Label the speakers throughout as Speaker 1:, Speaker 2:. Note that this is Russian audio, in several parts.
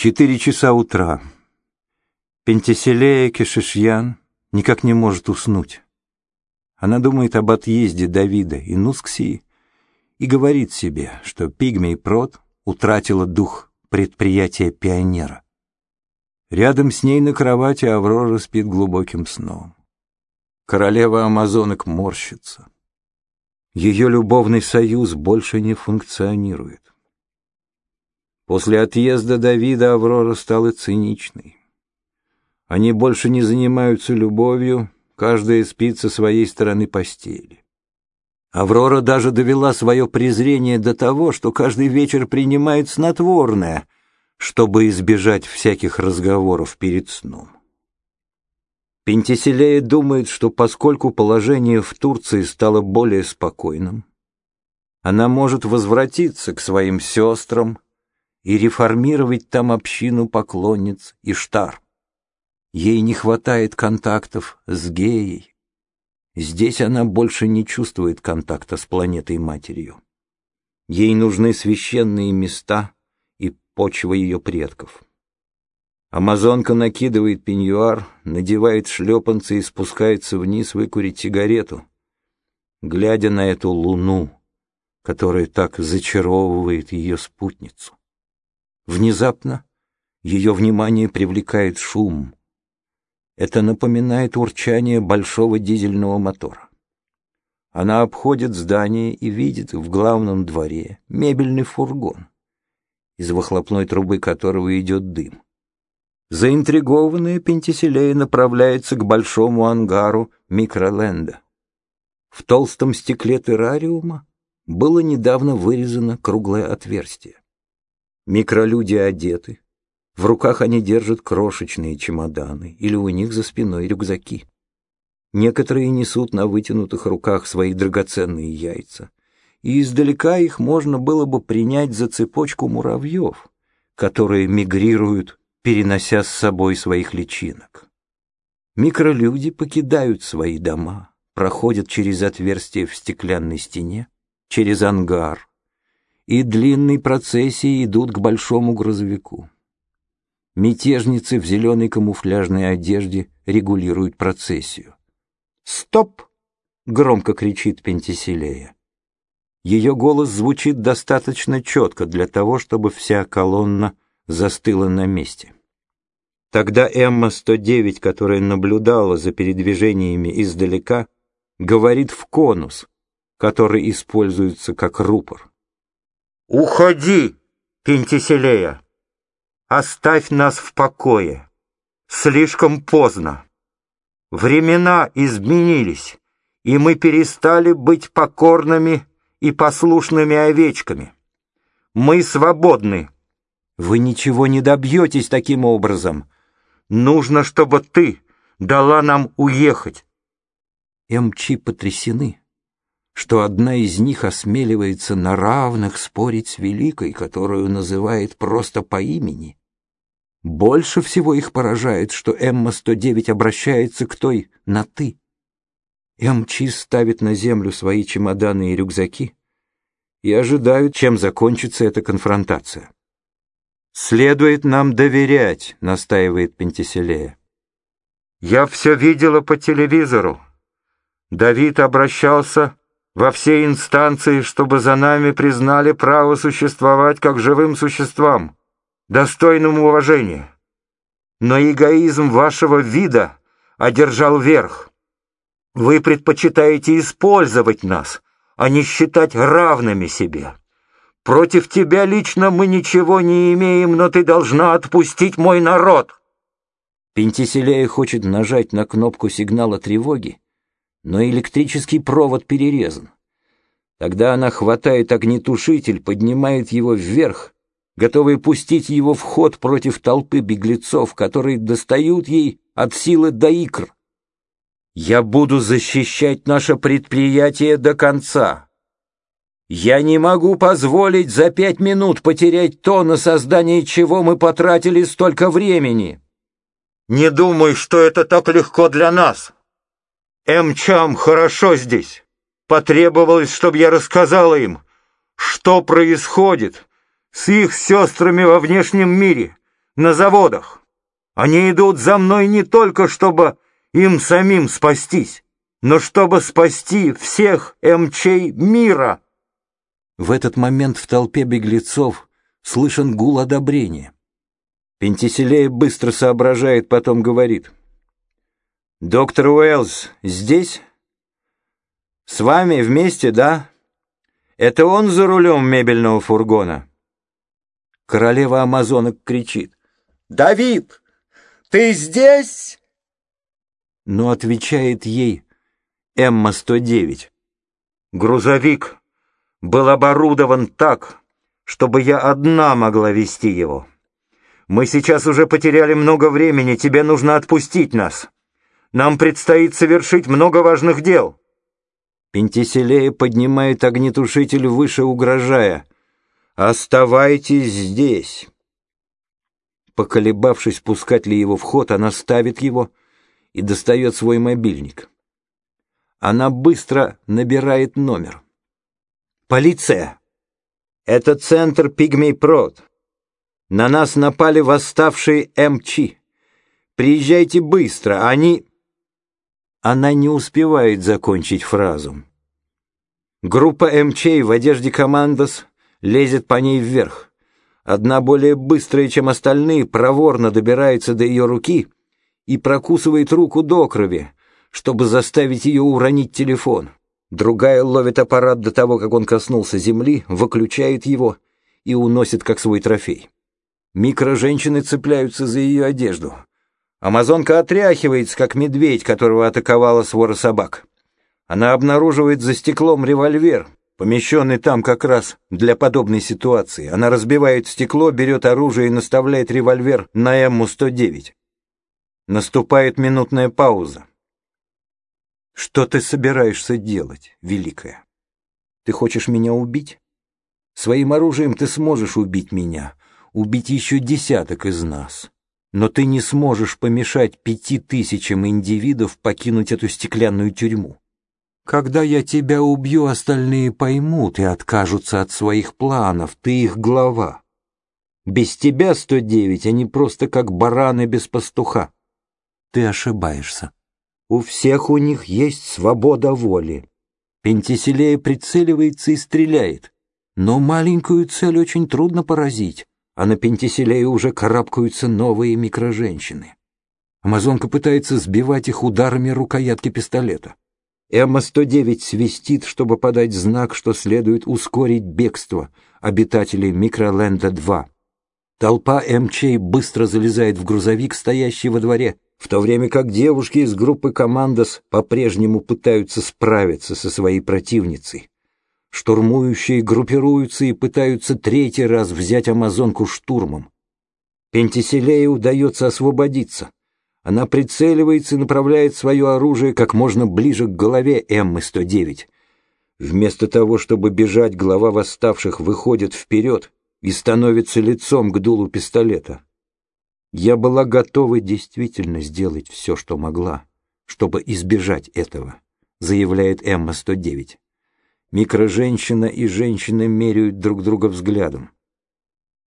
Speaker 1: Четыре часа утра. Пентеселея Кешишьян никак не может уснуть. Она думает об отъезде Давида и Нусксии и говорит себе, что пигмей Прот утратила дух предприятия пионера. Рядом с ней на кровати Аврора спит глубоким сном. Королева амазонок морщится. Ее любовный союз больше не функционирует. После отъезда Давида Аврора стала циничной. Они больше не занимаются любовью, каждая спит со своей стороны постели. Аврора даже довела свое презрение до того, что каждый вечер принимает снотворное, чтобы избежать всяких разговоров перед сном. Пентиселея думает, что поскольку положение в Турции стало более спокойным, она может возвратиться к своим сестрам, и реформировать там общину поклонниц Иштар. Ей не хватает контактов с геей. Здесь она больше не чувствует контакта с планетой-матерью. Ей нужны священные места и почва ее предков. Амазонка накидывает пеньюар, надевает шлепанцы и спускается вниз выкурить сигарету, глядя на эту луну, которая так зачаровывает ее спутницу. Внезапно ее внимание привлекает шум. Это напоминает урчание большого дизельного мотора. Она обходит здание и видит в главном дворе мебельный фургон, из выхлопной трубы которого идет дым. Заинтригованная Пентиселея направляется к большому ангару микроленда. В толстом стекле террариума было недавно вырезано круглое отверстие. Микролюди одеты. В руках они держат крошечные чемоданы или у них за спиной рюкзаки. Некоторые несут на вытянутых руках свои драгоценные яйца. И издалека их можно было бы принять за цепочку муравьев, которые мигрируют, перенося с собой своих личинок. Микролюди покидают свои дома, проходят через отверстие в стеклянной стене, через ангар, и длинной процессией идут к большому грузовику. Мятежницы в зеленой камуфляжной одежде регулируют процессию. «Стоп!» — громко кричит Пентиселея. Ее голос звучит достаточно четко для того, чтобы вся колонна застыла на месте. Тогда Эмма-109, которая наблюдала за передвижениями издалека, говорит в конус, который используется как рупор. «Уходи, Пентиселея! Оставь нас в покое! Слишком поздно! Времена изменились, и мы перестали быть покорными и послушными овечками. Мы свободны!» «Вы ничего не добьетесь таким образом. Нужно, чтобы ты дала нам уехать!» МЧ потрясены что одна из них осмеливается на равных спорить с Великой, которую называет просто по имени. Больше всего их поражает, что Эмма-109 обращается к той на «ты». МЧ ставит на землю свои чемоданы и рюкзаки и ожидают, чем закончится эта конфронтация. «Следует нам доверять», — настаивает Пентиселея. «Я все видела по телевизору. Давид обращался во все инстанции, чтобы за нами признали право существовать как живым существам, достойным уважения. Но эгоизм вашего вида одержал верх. Вы предпочитаете использовать нас, а не считать равными себе. Против тебя лично мы ничего не имеем, но ты должна отпустить мой народ. Пентиселея хочет нажать на кнопку сигнала тревоги, но электрический провод перерезан. Тогда она хватает огнетушитель, поднимает его вверх, готовая пустить его в ход против толпы беглецов, которые достают ей от силы до икр. «Я буду защищать наше предприятие до конца. Я не могу позволить за пять минут потерять то, на создание чего мы потратили столько времени». «Не думай, что это так легко для нас», Эмчам хорошо здесь. Потребовалось, чтобы я рассказала им, что происходит с их сестрами во внешнем мире. на заводах. Они идут за мной не только, чтобы им самим спастись, но чтобы спасти всех МЧей мира. В этот момент в толпе беглецов слышен гул одобрения. Пентиселея быстро соображает, потом говорит. «Доктор Уэллс здесь? С вами вместе, да? Это он за рулем мебельного фургона?» Королева амазонок кричит. «Давид, ты здесь?» Но отвечает ей Эмма-109. «Грузовик был оборудован так, чтобы я одна могла вести его. Мы сейчас уже потеряли много времени, тебе нужно отпустить нас. Нам предстоит совершить много важных дел». Пентиселея поднимает огнетушитель выше, угрожая. «Оставайтесь здесь». Поколебавшись, пускать ли его в ход, она ставит его и достает свой мобильник. Она быстро набирает номер. «Полиция! Это центр Пигмей Прод. На нас напали восставшие МЧ. Приезжайте быстро, они...» Она не успевает закончить фразу. Группа МЧ в одежде командос лезет по ней вверх. Одна более быстрая, чем остальные, проворно добирается до ее руки и прокусывает руку до крови, чтобы заставить ее уронить телефон. Другая ловит аппарат до того, как он коснулся земли, выключает его и уносит как свой трофей. Микроженщины цепляются за ее одежду. Амазонка отряхивается, как медведь, которого атаковала свора собак. Она обнаруживает за стеклом револьвер, помещенный там как раз для подобной ситуации. Она разбивает стекло, берет оружие и наставляет револьвер на Эмму-109. Наступает минутная пауза. «Что ты собираешься делать, Великая? Ты хочешь меня убить? Своим оружием ты сможешь убить меня, убить еще десяток из нас. Но ты не сможешь помешать пяти тысячам индивидов покинуть эту стеклянную тюрьму. Когда я тебя убью, остальные поймут и откажутся от своих планов, ты их глава. Без тебя, 109, они просто как бараны без пастуха. Ты ошибаешься. У всех у них есть свобода воли. Пентиселея прицеливается и стреляет. Но маленькую цель очень трудно поразить а на Пентиселею уже карабкаются новые микроженщины. Амазонка пытается сбивать их ударами рукоятки пистолета. Эмма-109 свистит, чтобы подать знак, что следует ускорить бегство обитателей Микроленда-2. Толпа МЧ быстро залезает в грузовик, стоящий во дворе, в то время как девушки из группы «Командос» по-прежнему пытаются справиться со своей противницей. Штурмующие группируются и пытаются третий раз взять Амазонку штурмом. Пентиселее удается освободиться. Она прицеливается и направляет свое оружие как можно ближе к голове Эммы-109. Вместо того, чтобы бежать, глава восставших выходит вперед и становится лицом к дулу пистолета. Я была готова действительно сделать все, что могла, чтобы избежать этого, заявляет Эмма-109. Микроженщина и женщина меряют друг друга взглядом.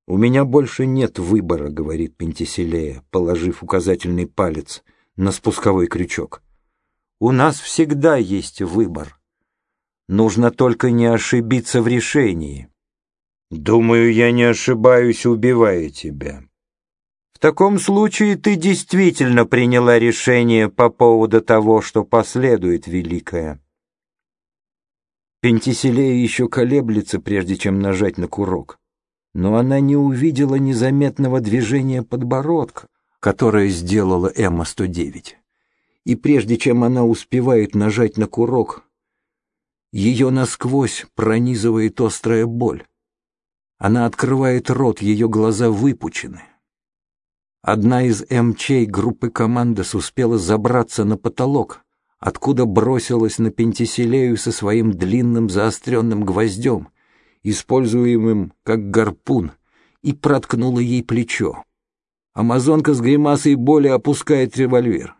Speaker 1: «У меня больше нет выбора», — говорит Пентиселея, положив указательный палец на спусковой крючок. «У нас всегда есть выбор. Нужно только не ошибиться в решении». «Думаю, я не ошибаюсь, убивая тебя». «В таком случае ты действительно приняла решение по поводу того, что последует, Великая». Пентиселея еще колеблется, прежде чем нажать на курок. Но она не увидела незаметного движения подбородка, которое сделала Эмма-109. И прежде чем она успевает нажать на курок, ее насквозь пронизывает острая боль. Она открывает рот, ее глаза выпучены. Одна из МЧ группы «Командос» успела забраться на потолок, откуда бросилась на Пентиселею со своим длинным заостренным гвоздем, используемым как гарпун, и проткнула ей плечо. Амазонка с гримасой боли опускает револьвер.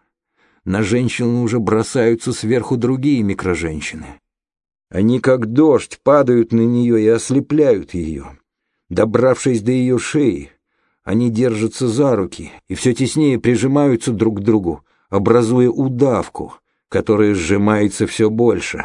Speaker 1: На женщину уже бросаются сверху другие микроженщины. Они как дождь падают на нее и ослепляют ее. Добравшись до ее шеи, Они держатся за руки и все теснее прижимаются друг к другу, образуя удавку, которая сжимается все больше.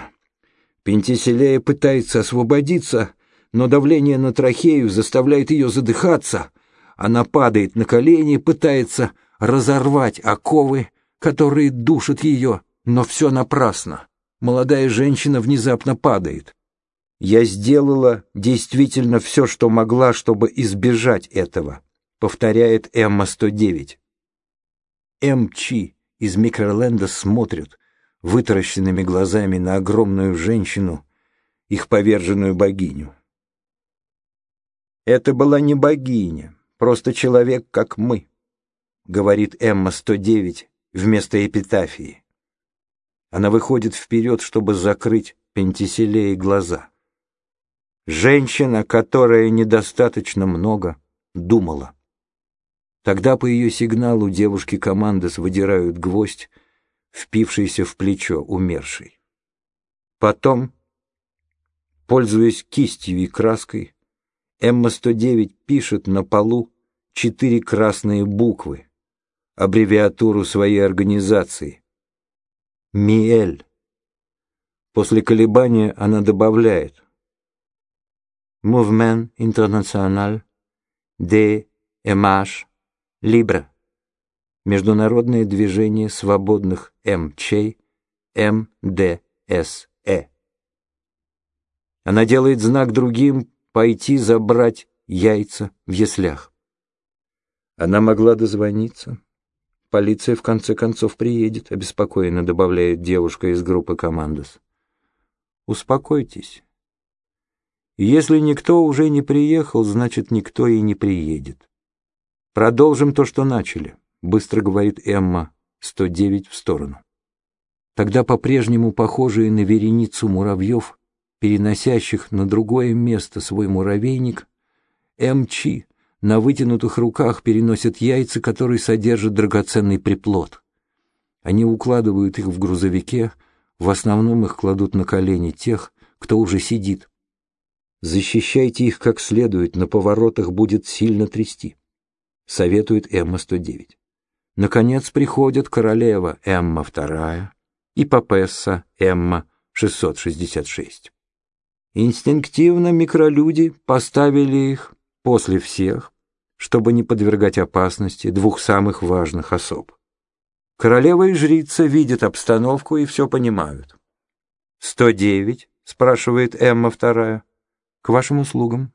Speaker 1: Пентиселея пытается освободиться, но давление на трахею заставляет ее задыхаться. Она падает на колени, пытается разорвать оковы, которые душат ее, но все напрасно. Молодая женщина внезапно падает. Я сделала действительно все, что могла, чтобы избежать этого, повторяет Эмма-109. М.Ч. из Микроленда смотрят вытаращенными глазами на огромную женщину, их поверженную богиню. Это была не богиня, просто человек, как мы, говорит Эмма-109 вместо эпитафии. Она выходит вперед, чтобы закрыть Пентиселеи глаза. Женщина, которая недостаточно много думала. Тогда по ее сигналу девушки командос выдирают гвоздь, впившийся в плечо умершей. Потом, пользуясь кистью и краской, Эмма-109 пишет на полу четыре красные буквы, аббревиатуру своей организации. МИЭЛЬ. После колебания она добавляет Mouvement International de Image Libre. Международное движение свободных МЧ МДСЭ. Она делает знак другим пойти забрать яйца в яслях. Она могла дозвониться. Полиция в конце концов приедет, обеспокоенно добавляет девушка из группы «Командос». Успокойтесь. Если никто уже не приехал, значит, никто и не приедет. Продолжим то, что начали, быстро говорит Эмма, 109 в сторону. Тогда по-прежнему похожие на вереницу муравьев, переносящих на другое место свой муравейник, МЧ на вытянутых руках переносят яйца, которые содержат драгоценный приплод. Они укладывают их в грузовике, в основном их кладут на колени тех, кто уже сидит, Защищайте их как следует, на поворотах будет сильно трясти. Советует Эмма-109. Наконец приходят королева Эмма-2 и Папесса Эмма-666. Инстинктивно микролюди поставили их после всех, чтобы не подвергать опасности двух самых важных особ. Королева и жрица видят обстановку и все понимают. «Сто девять?» — спрашивает Эмма-2. К вашим услугам.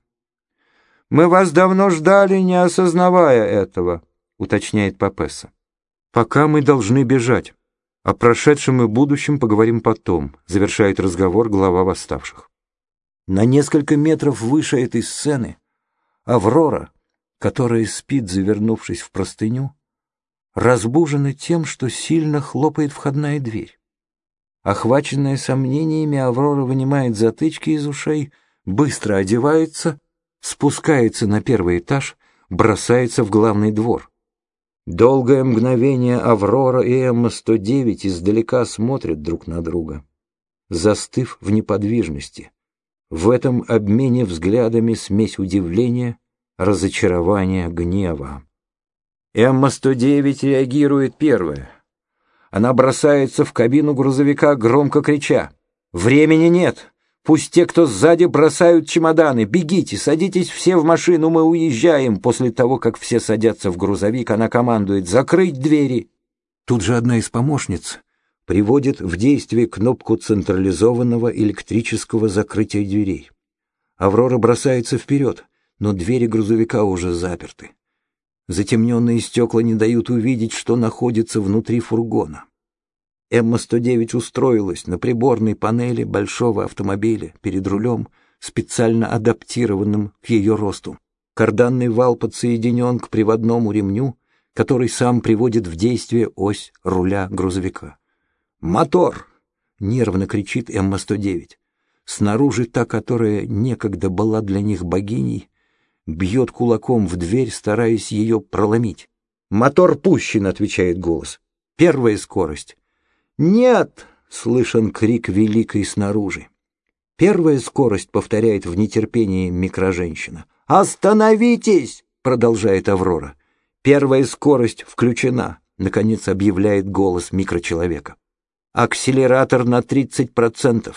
Speaker 1: Мы вас давно ждали, не осознавая этого, уточняет Папесса. Пока мы должны бежать. О прошедшем и будущем поговорим потом, завершает разговор глава восставших. На несколько метров выше этой сцены Аврора, которая спит, завернувшись в простыню, разбужена тем, что сильно хлопает входная дверь. Охваченная сомнениями, Аврора вынимает затычки из ушей, быстро одевается, спускается на первый этаж, бросается в главный двор. Долгое мгновение Аврора и Эмма-109 издалека смотрят друг на друга, застыв в неподвижности. В этом обмене взглядами смесь удивления, разочарования, гнева. Эмма-109 реагирует первая. Она бросается в кабину грузовика, громко крича. «Времени нет! Пусть те, кто сзади, бросают чемоданы. Бегите, садитесь все в машину, мы уезжаем. После того, как все садятся в грузовик, она командует «закрыть двери». Тут же одна из помощниц приводит в действие кнопку централизованного электрического закрытия дверей. Аврора бросается вперед, но двери грузовика уже заперты. Затемненные стекла не дают увидеть, что находится внутри фургона. Эмма-109 устроилась на приборной панели большого автомобиля перед рулем, специально адаптированным к ее росту. Карданный вал подсоединен к приводному ремню, который сам приводит в действие ось руля грузовика. «Мотор!» — нервно кричит Эмма-109. Снаружи та, которая некогда была для них богиней, бьет кулаком в дверь, стараясь ее проломить. «Мотор пущен!» — отвечает голос. «Первая скорость. «Нет!» — слышен крик великой снаружи. Первая скорость повторяет в нетерпении микроженщина. «Остановитесь!» продолжает Аврора. Первая скорость включена, наконец объявляет голос микрочеловека. Акселератор на 30%.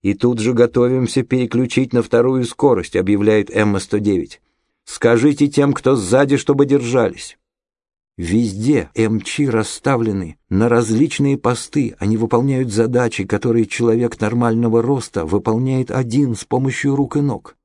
Speaker 1: И тут же готовимся переключить на вторую скорость, объявляет Эмма-109. Скажите тем, кто сзади, чтобы держались. Везде МЧ расставлены на различные посты, они выполняют задачи, которые человек нормального роста выполняет один с помощью рук и ног.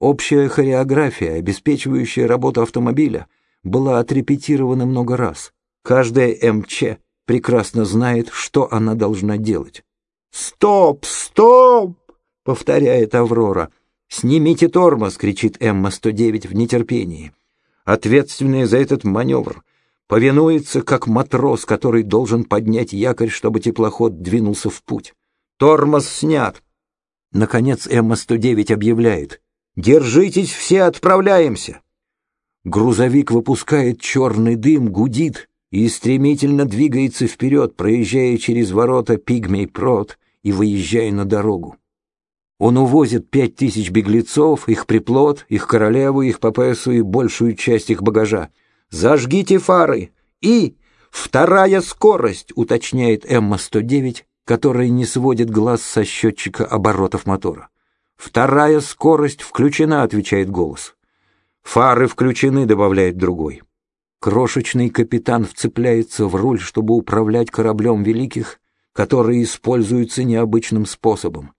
Speaker 1: Общая хореография, обеспечивающая работу автомобиля, была отрепетирована много раз. Каждая МЧ прекрасно знает, что она должна делать. «Стоп! Стоп!» — повторяет Аврора. «Снимите тормоз!» — кричит Эмма-109 в нетерпении. Ответственные за этот маневр повинуется, как матрос, который должен поднять якорь, чтобы теплоход двинулся в путь. Тормоз снят. Наконец Эмма-109 объявляет. «Держитесь все, отправляемся!» Грузовик выпускает черный дым, гудит и стремительно двигается вперед, проезжая через ворота Пигмей-Прот и выезжая на дорогу. Он увозит пять тысяч беглецов, их приплод, их королеву, их папессу и большую часть их багажа. «Зажгите фары!» и «Вторая скорость», уточняет Эмма-109, которая не сводит глаз со счетчика оборотов мотора. «Вторая скорость включена», отвечает голос. «Фары включены», добавляет другой. Крошечный капитан вцепляется в руль, чтобы управлять кораблем великих, который используется необычным способом.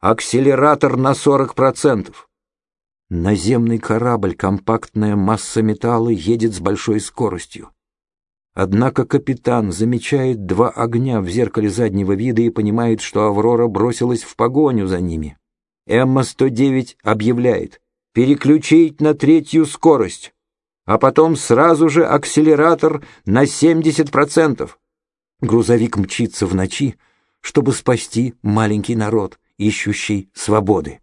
Speaker 1: Акселератор на 40%. Наземный корабль, компактная масса металла, едет с большой скоростью. Однако капитан замечает два огня в зеркале заднего вида и понимает, что Аврора бросилась в погоню за ними. Эмма-109 объявляет «Переключить на третью скорость», а потом сразу же акселератор на 70%. Грузовик мчится в ночи, чтобы спасти маленький народ, ищущий свободы.